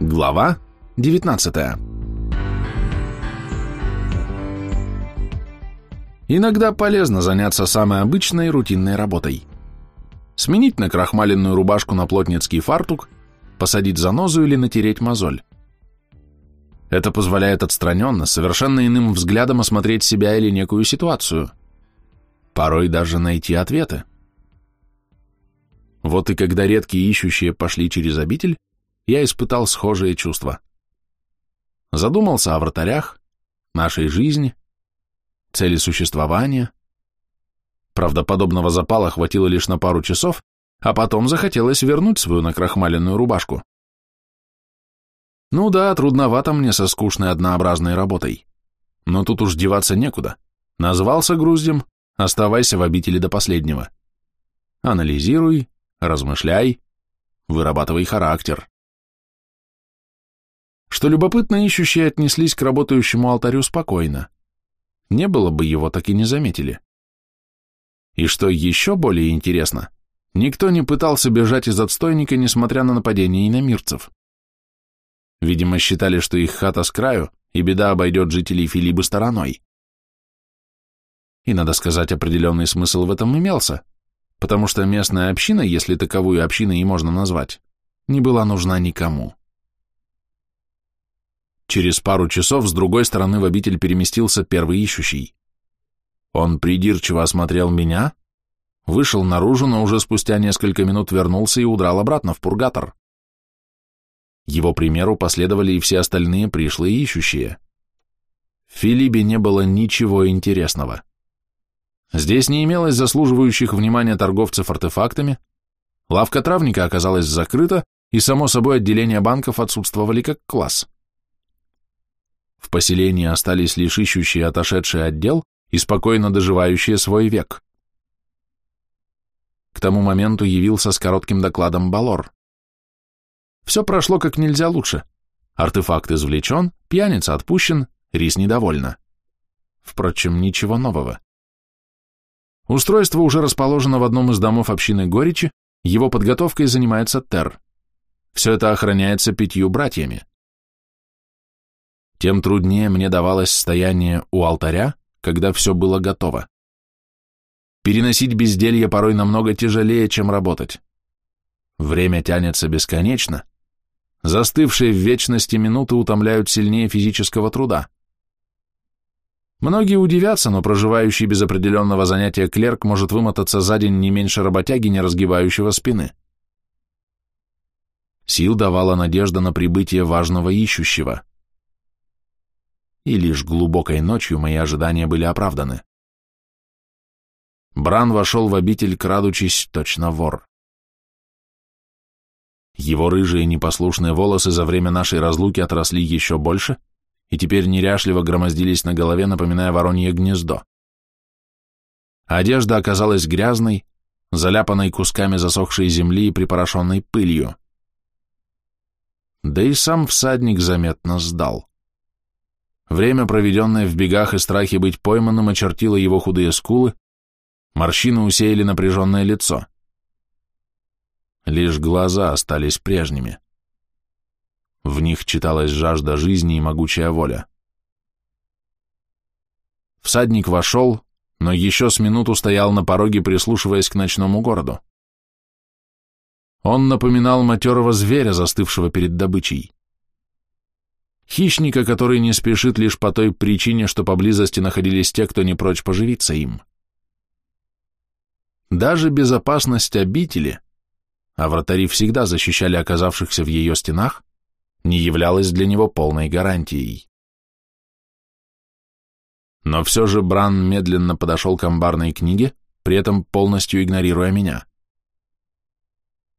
Глава 19 Иногда полезно заняться самой обычной рутинной работой. Сменить на крахмаленную рубашку на плотницкий фартук, посадить занозу или натереть мозоль. Это позволяет отстраненно, совершенно иным взглядом осмотреть себя или некую ситуацию. Порой даже найти ответы. Вот и когда редкие ищущие пошли через обитель, я испытал схожие чувства. Задумался о вратарях, нашей жизни, цели существования. Правда, подобного запала хватило лишь на пару часов, а потом захотелось вернуть свою накрахмаленную рубашку. Ну да, трудновато мне со скучной однообразной работой. Но тут уж деваться некуда. Назвался груздем, оставайся в обители до последнего. Анализируй, размышляй, вырабатывай характер. Что любопытно, ищущие отнеслись к работающему алтарю спокойно. Не было бы его, так и не заметили. И что еще более интересно, никто не пытался бежать из отстойника, несмотря на нападение иномирцев. Видимо, считали, что их хата с краю, и беда обойдет жителей Филибы стороной. И, надо сказать, определенный смысл в этом имелся потому что местная община, если таковую общиной и можно назвать, не была нужна никому. Через пару часов с другой стороны в обитель переместился первый ищущий. Он придирчиво осмотрел меня, вышел наружу, но уже спустя несколько минут вернулся и удрал обратно в пургатор. Его примеру последовали и все остальные пришлые ищущие. В Филибе не было ничего интересного. Здесь не имелось заслуживающих внимания торговцев артефактами, лавка травника оказалась закрыта, и, само собой, отделения банков отсутствовали как класс. В поселении остались лишь ищущие отошедший отдел и спокойно доживающие свой век. К тому моменту явился с коротким докладом Балор. Все прошло как нельзя лучше. Артефакт извлечен, пьяница отпущен, Рис недовольна. Впрочем, ничего нового. Устройство уже расположено в одном из домов общины Горичи, его подготовкой занимается Тер. Все это охраняется пятью братьями. Тем труднее мне давалось стояние у алтаря, когда все было готово. Переносить безделье порой намного тяжелее, чем работать. Время тянется бесконечно. Застывшие в вечности минуты утомляют сильнее физического труда. Многие удивятся, но проживающий без определенного занятия клерк может вымотаться за день не меньше работяги, не разгибающего спины. Сил давала надежда на прибытие важного ищущего. И лишь глубокой ночью мои ожидания были оправданы. Бран вошел в обитель, крадучись, точно вор. Его рыжие непослушные волосы за время нашей разлуки отросли еще больше — и теперь неряшливо громоздились на голове, напоминая воронье гнездо. Одежда оказалась грязной, заляпанной кусками засохшей земли и припорошенной пылью. Да и сам всадник заметно сдал. Время, проведенное в бегах и страхе быть пойманным, очертило его худые скулы, морщины усеяли напряженное лицо. Лишь глаза остались прежними. В них читалась жажда жизни и могучая воля. Всадник вошел, но еще с минуту стоял на пороге, прислушиваясь к ночному городу. Он напоминал матерого зверя, застывшего перед добычей. Хищника, который не спешит лишь по той причине, что поблизости находились те, кто не прочь поживиться им. Даже безопасность обители, а вратари всегда защищали оказавшихся в ее стенах, не являлась для него полной гарантией. Но все же Бран медленно подошел к амбарной книге, при этом полностью игнорируя меня.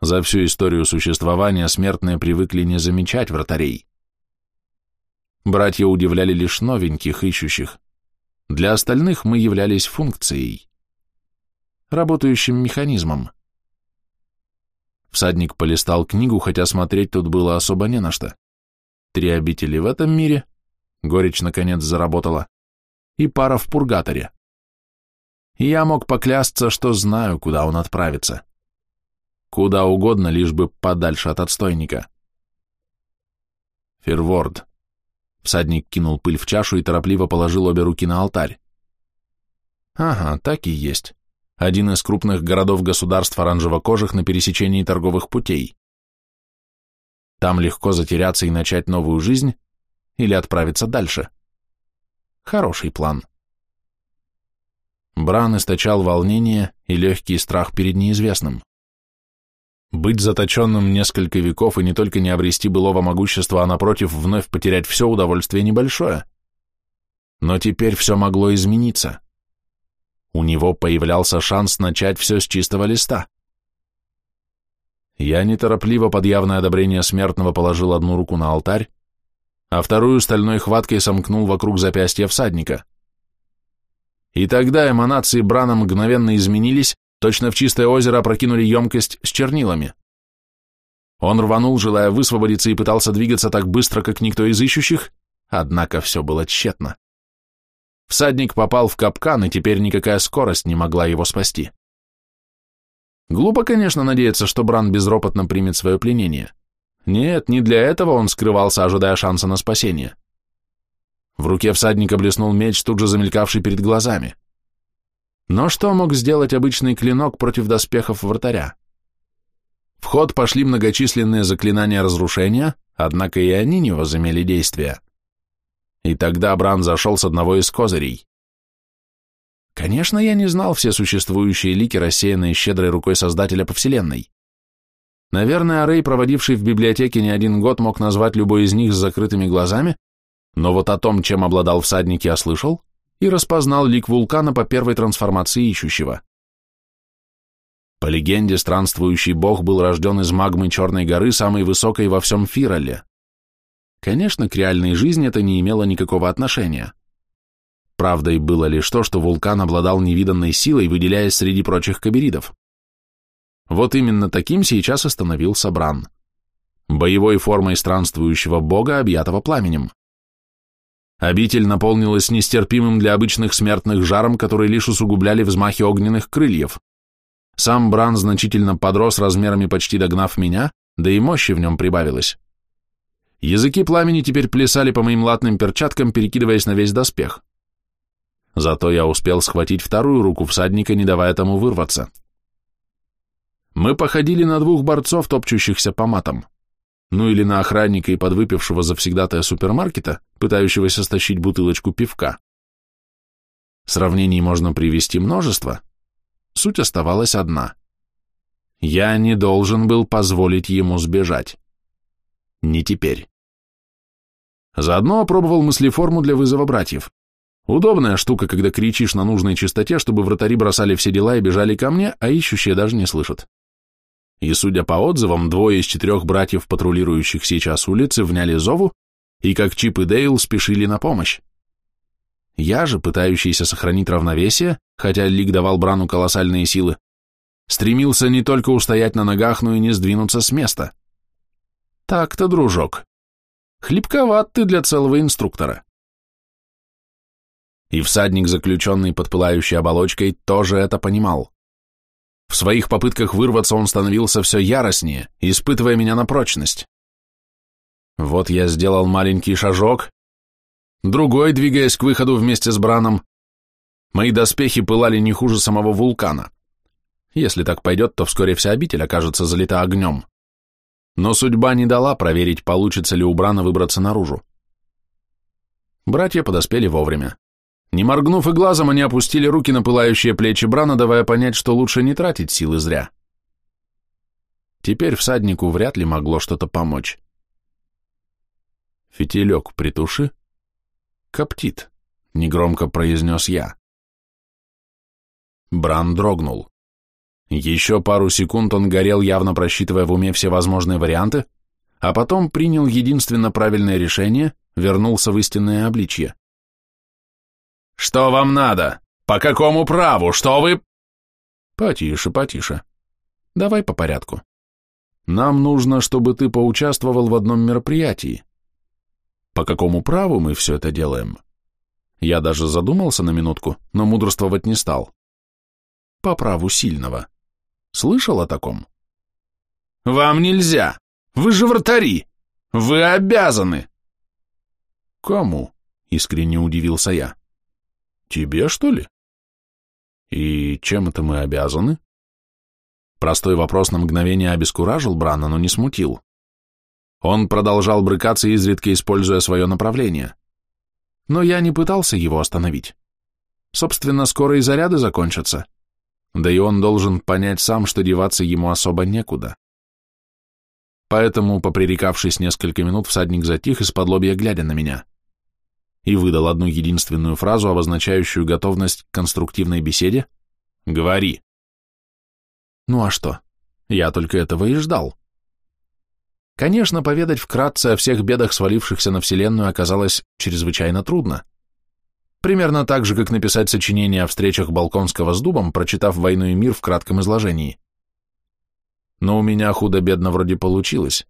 За всю историю существования смертные привыкли не замечать вратарей. Братья удивляли лишь новеньких, ищущих. Для остальных мы являлись функцией, работающим механизмом. Всадник полистал книгу, хотя смотреть тут было особо не на что. Три обители в этом мире, горечь наконец заработала, и пара в пургаторе. я мог поклясться, что знаю, куда он отправится. Куда угодно, лишь бы подальше от отстойника. Ферворд. Всадник кинул пыль в чашу и торопливо положил обе руки на алтарь. Ага, так и есть. Один из крупных городов-государств оранжево-кожих на пересечении торговых путей. Там легко затеряться и начать новую жизнь или отправиться дальше. Хороший план. Бран источал волнение и легкий страх перед неизвестным. Быть заточенным несколько веков и не только не обрести былого могущества, а напротив вновь потерять все удовольствие небольшое. Но теперь все могло измениться. У него появлялся шанс начать все с чистого листа. Я неторопливо под явное одобрение смертного положил одну руку на алтарь, а вторую стальной хваткой сомкнул вокруг запястья всадника. И тогда эманации Брана мгновенно изменились, точно в чистое озеро опрокинули емкость с чернилами. Он рванул, желая высвободиться, и пытался двигаться так быстро, как никто из ищущих, однако все было тщетно. Всадник попал в капкан, и теперь никакая скорость не могла его спасти. Глупо, конечно, надеяться, что Бран безропотно примет свое пленение. Нет, не для этого он скрывался, ожидая шанса на спасение. В руке всадника блеснул меч, тут же замелькавший перед глазами. Но что мог сделать обычный клинок против доспехов вратаря? В ход пошли многочисленные заклинания разрушения, однако и они не возымели действия. И тогда Бран зашел с одного из козырей. Конечно, я не знал все существующие лики, рассеянные щедрой рукой Создателя по Вселенной. Наверное, Рэй, проводивший в библиотеке не один год, мог назвать любой из них с закрытыми глазами, но вот о том, чем обладал всадник, я слышал и распознал лик вулкана по первой трансформации ищущего. По легенде, странствующий бог был рожден из магмы Черной горы, самой высокой во всем Фироле. Конечно, к реальной жизни это не имело никакого отношения. Правдой было лишь то, что вулкан обладал невиданной силой, выделяясь среди прочих каберидов. Вот именно таким сейчас остановился Бран. Боевой формой странствующего бога, объятого пламенем. Обитель наполнилась нестерпимым для обычных смертных жаром, который лишь усугубляли взмахи огненных крыльев. Сам Бран значительно подрос размерами, почти догнав меня, да и мощи в нем прибавилось. Языки пламени теперь плясали по моим латным перчаткам, перекидываясь на весь доспех. Зато я успел схватить вторую руку всадника, не давая тому вырваться. Мы походили на двух борцов, топчущихся по матам. Ну или на охранника и подвыпившего завсегдатая супермаркета, пытающегося стащить бутылочку пивка. Сравнений можно привести множество. Суть оставалась одна. Я не должен был позволить ему сбежать. Не теперь. Заодно опробовал мыслеформу для вызова братьев. Удобная штука, когда кричишь на нужной частоте, чтобы вратари бросали все дела и бежали ко мне, а ищущие даже не слышат. И, судя по отзывам, двое из четырех братьев, патрулирующих сейчас улицы, вняли зову и, как Чип и Дейл, спешили на помощь. Я же, пытающийся сохранить равновесие, хотя Лик давал Брану колоссальные силы, стремился не только устоять на ногах, но и не сдвинуться с места. Так-то, дружок. Хлебковат ты для целого инструктора. И всадник, заключенный под пылающей оболочкой, тоже это понимал. В своих попытках вырваться он становился все яростнее, испытывая меня на прочность. Вот я сделал маленький шажок, другой, двигаясь к выходу вместе с Браном. Мои доспехи пылали не хуже самого вулкана. Если так пойдет, то вскоре вся обитель окажется залита огнем. Но судьба не дала проверить, получится ли у Брана выбраться наружу. Братья подоспели вовремя. Не моргнув и глазом, они опустили руки на пылающие плечи Брана, давая понять, что лучше не тратить силы зря. Теперь всаднику вряд ли могло что-то помочь. «Фитилек притуши». «Коптит», — негромко произнес я. Бран дрогнул. Еще пару секунд он горел, явно просчитывая в уме все возможные варианты, а потом принял единственно правильное решение, вернулся в истинное обличье. «Что вам надо? По какому праву? Что вы...» «Потише, потише. Давай по порядку. Нам нужно, чтобы ты поучаствовал в одном мероприятии. По какому праву мы все это делаем?» Я даже задумался на минутку, но мудрствовать не стал. По праву сильного. Слышал о таком? «Вам нельзя! Вы же вратари! Вы обязаны! Кому? Искренне удивился я. Тебе, что ли? И чем это мы обязаны? Простой вопрос на мгновение обескуражил Брана, но не смутил. Он продолжал брыкаться, изредка используя свое направление. Но я не пытался его остановить. Собственно, скоро и заряды закончатся. Да и он должен понять сам, что деваться ему особо некуда. Поэтому, попререкавшись несколько минут, всадник затих из-под лобья, глядя на меня, и выдал одну единственную фразу, обозначающую готовность к конструктивной беседе «Говори». Ну а что? Я только этого и ждал. Конечно, поведать вкратце о всех бедах, свалившихся на Вселенную, оказалось чрезвычайно трудно. Примерно так же, как написать сочинение о встречах Балконского с Дубом, прочитав «Войну и мир» в кратком изложении но у меня худо-бедно вроде получилось.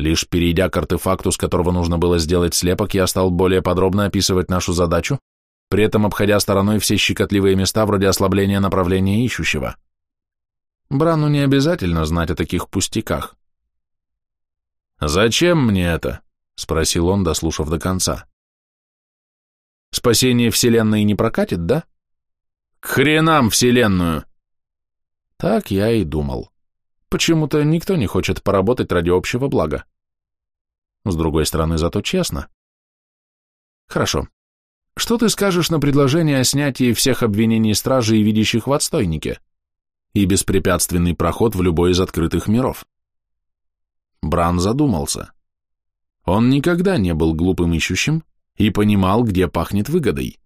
Лишь перейдя к артефакту, с которого нужно было сделать слепок, я стал более подробно описывать нашу задачу, при этом обходя стороной все щекотливые места вроде ослабления направления ищущего. Брану не обязательно знать о таких пустяках. «Зачем мне это?» — спросил он, дослушав до конца. «Спасение Вселенной не прокатит, да?» «К хренам Вселенную!» Так я и думал. Почему-то никто не хочет поработать ради общего блага. С другой стороны, зато честно. Хорошо. Что ты скажешь на предложение о снятии всех обвинений стражи и видящих в отстойнике и беспрепятственный проход в любой из открытых миров? Бран задумался. Он никогда не был глупым ищущим и понимал, где пахнет выгодой.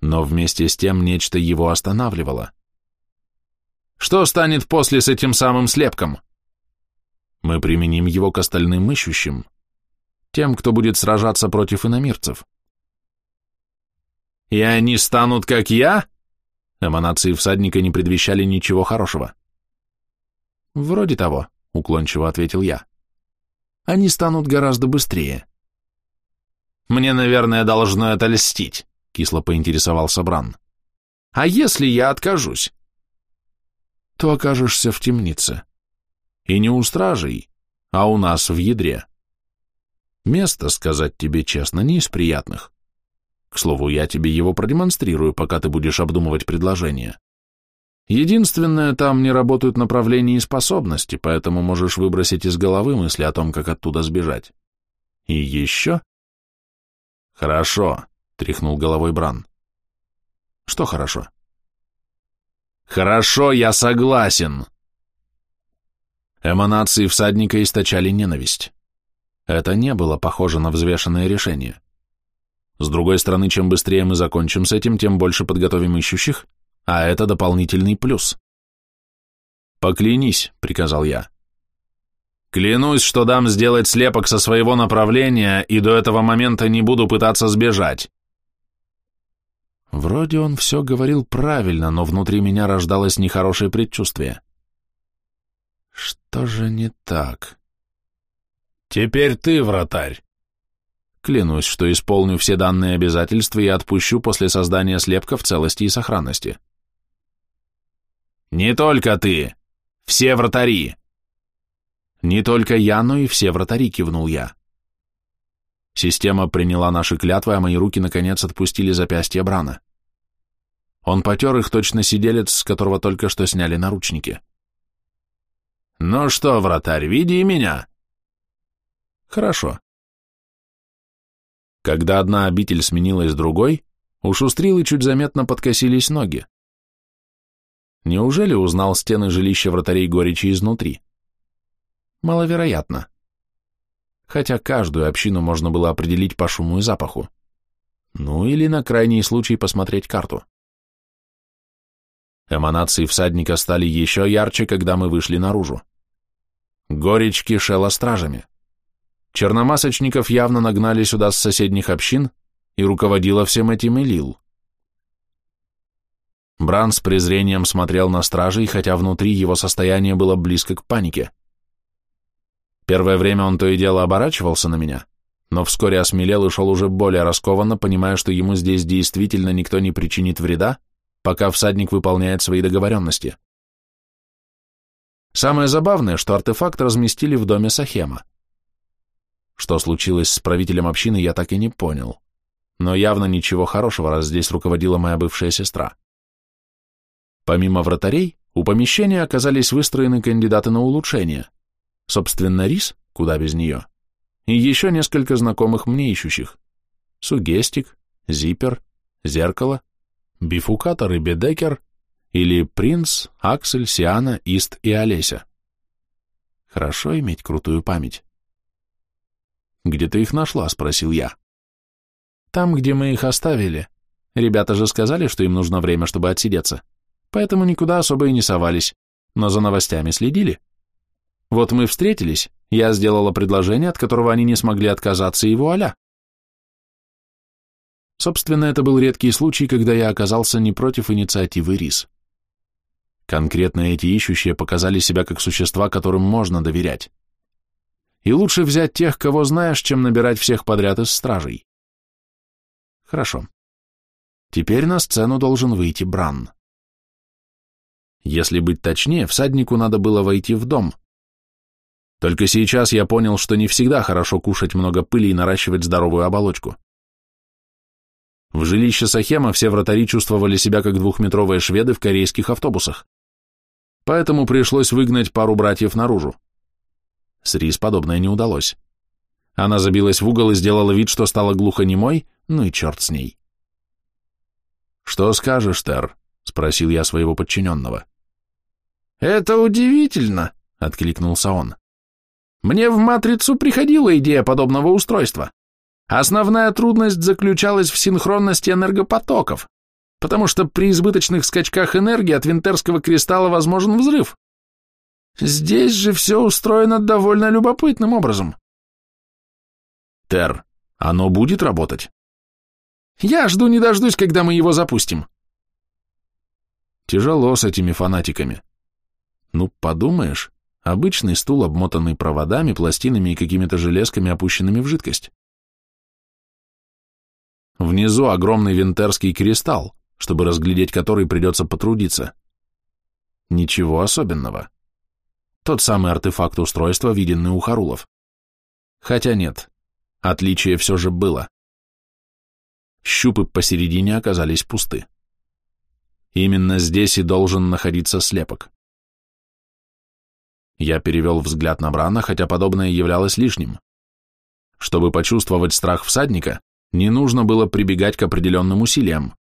Но вместе с тем нечто его останавливало. Что станет после с этим самым слепком? Мы применим его к остальным ищущим, тем, кто будет сражаться против иномирцев. И они станут как я? Эманации всадника не предвещали ничего хорошего. Вроде того, уклончиво ответил я. Они станут гораздо быстрее. Мне, наверное, должно это льстить, кисло поинтересовался Бран. А если я откажусь? То окажешься в темнице. И не у стражей, а у нас в ядре. Место, сказать тебе честно, не из приятных. К слову, я тебе его продемонстрирую, пока ты будешь обдумывать предложение. Единственное, там не работают направления и способности, поэтому можешь выбросить из головы мысли о том, как оттуда сбежать. И еще? Хорошо, тряхнул головой Бран. Что хорошо? Хорошо, я согласен. Эманации всадника источали ненависть. Это не было похоже на взвешенное решение. С другой стороны, чем быстрее мы закончим с этим, тем больше подготовим ищущих, а это дополнительный плюс. «Поклянись», — приказал я. «Клянусь, что дам сделать слепок со своего направления и до этого момента не буду пытаться сбежать. Вроде он все говорил правильно, но внутри меня рождалось нехорошее предчувствие. Что же не так? Теперь ты, вратарь. Клянусь, что исполню все данные обязательства и отпущу после создания слепка в целости и сохранности. Не только ты, все вратари. Не только я, но и все вратари, кивнул я. Система приняла наши клятвы, а мои руки наконец отпустили запястья Брана. Он потер их точно сиделец, с которого только что сняли наручники. «Ну что, вратарь, види меня!» «Хорошо». Когда одна обитель сменилась другой, у Шустрилы чуть заметно подкосились ноги. Неужели узнал стены жилища вратарей горечи изнутри? Маловероятно хотя каждую общину можно было определить по шуму и запаху. Ну или на крайний случай посмотреть карту. Эманации всадника стали еще ярче, когда мы вышли наружу. Горечь кишела стражами. Черномасочников явно нагнали сюда с соседних общин, и руководила всем этим Элил. Бран с презрением смотрел на стражей, хотя внутри его состояние было близко к панике. Первое время он то и дело оборачивался на меня, но вскоре осмелел и шел уже более раскованно, понимая, что ему здесь действительно никто не причинит вреда, пока всадник выполняет свои договоренности. Самое забавное, что артефакт разместили в доме Сахема. Что случилось с правителем общины, я так и не понял. Но явно ничего хорошего, раз здесь руководила моя бывшая сестра. Помимо вратарей, у помещения оказались выстроены кандидаты на улучшение. Собственно, Рис, куда без нее, и еще несколько знакомых мне ищущих. Сугестик, Зиппер, Зеркало, Бифукатор и Бедекер или Принц, Аксель, Сиана, Ист и Олеся. Хорошо иметь крутую память. «Где ты их нашла?» — спросил я. «Там, где мы их оставили. Ребята же сказали, что им нужно время, чтобы отсидеться поэтому никуда особо и не совались, но за новостями следили. Вот мы встретились, я сделала предложение, от которого они не смогли отказаться, и вуаля. Собственно, это был редкий случай, когда я оказался не против инициативы РИС. Конкретно эти ищущие показали себя как существа, которым можно доверять. И лучше взять тех, кого знаешь, чем набирать всех подряд из стражей. Хорошо. Теперь на сцену должен выйти Бран. Если быть точнее, всаднику надо было войти в дом. Только сейчас я понял, что не всегда хорошо кушать много пыли и наращивать здоровую оболочку. В жилище Сахема все вратари чувствовали себя как двухметровые шведы в корейских автобусах. Поэтому пришлось выгнать пару братьев наружу. С Рис подобное не удалось. Она забилась в угол и сделала вид, что стала глухонемой, ну и черт с ней. «Что скажешь, Тер?» — спросил я своего подчиненного. «Это удивительно», — откликнулся он. «Мне в «Матрицу» приходила идея подобного устройства. Основная трудность заключалась в синхронности энергопотоков, потому что при избыточных скачках энергии от винтерского кристалла возможен взрыв. Здесь же все устроено довольно любопытным образом. Тер, оно будет работать? Я жду не дождусь, когда мы его запустим. Тяжело с этими фанатиками. Ну, подумаешь, обычный стул, обмотанный проводами, пластинами и какими-то железками, опущенными в жидкость. Внизу огромный винтерский кристалл, чтобы разглядеть который придется потрудиться. Ничего особенного. Тот самый артефакт устройства, виденный у Харулов. Хотя нет, отличие все же было. Щупы посередине оказались пусты. Именно здесь и должен находиться слепок. Я перевел взгляд на Брана, хотя подобное являлось лишним. Чтобы почувствовать страх всадника, не нужно было прибегать к определенным усилиям.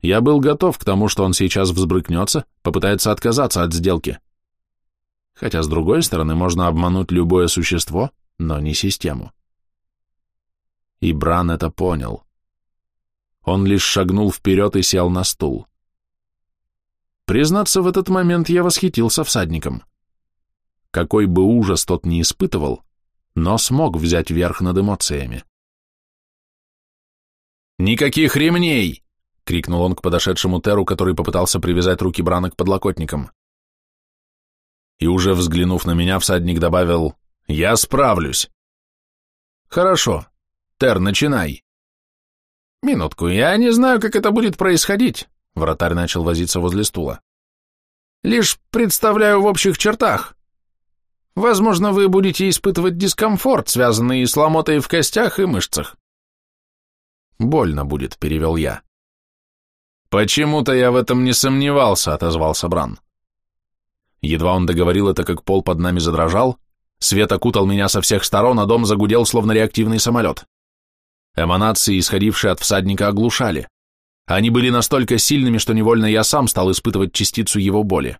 Я был готов к тому, что он сейчас взбрыкнется, попытается отказаться от сделки. Хотя, с другой стороны, можно обмануть любое существо, но не систему. И Бран это понял. Он лишь шагнул вперед и сел на стул. Признаться, в этот момент я восхитился всадником. Какой бы ужас тот ни испытывал, но смог взять верх над эмоциями. «Никаких ремней!» — крикнул он к подошедшему Теру, который попытался привязать руки Брана к подлокотникам. И уже взглянув на меня, всадник добавил «Я справлюсь». «Хорошо. Тер, начинай». «Минутку, я не знаю, как это будет происходить», — вратарь начал возиться возле стула. «Лишь представляю в общих чертах. Возможно, вы будете испытывать дискомфорт, связанный с ломотой в костях и мышцах. Больно будет, перевел я. Почему-то я в этом не сомневался, отозвался Бран. Едва он договорил это, как пол под нами задрожал, свет окутал меня со всех сторон, а дом загудел, словно реактивный самолет. Эманации, исходившие от всадника, оглушали. Они были настолько сильными, что невольно я сам стал испытывать частицу его боли.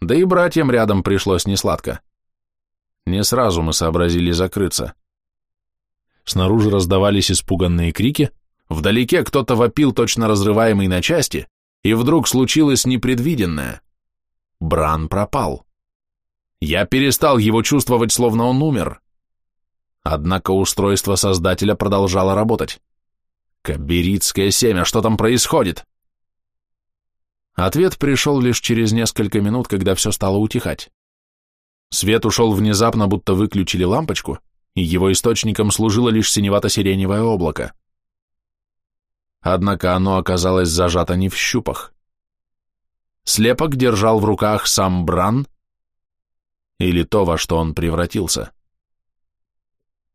Да и братьям рядом пришлось несладко. Не сразу мы сообразили закрыться. Снаружи раздавались испуганные крики, вдалеке кто-то вопил, точно разрываемый на части, и вдруг случилось непредвиденное. Бран пропал. Я перестал его чувствовать, словно он умер. Однако устройство создателя продолжало работать. Каберитское семя, что там происходит? Ответ пришел лишь через несколько минут, когда все стало утихать. Свет ушел внезапно, будто выключили лампочку, и его источником служило лишь синевато-сиреневое облако. Однако оно оказалось зажато не в щупах. Слепок держал в руках сам Бран или то, во что он превратился.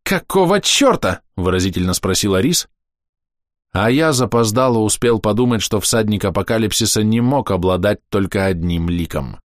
«Какого черта?» — выразительно спросил Арис. А я запоздало успел подумать, что всадник апокалипсиса не мог обладать только одним ликом.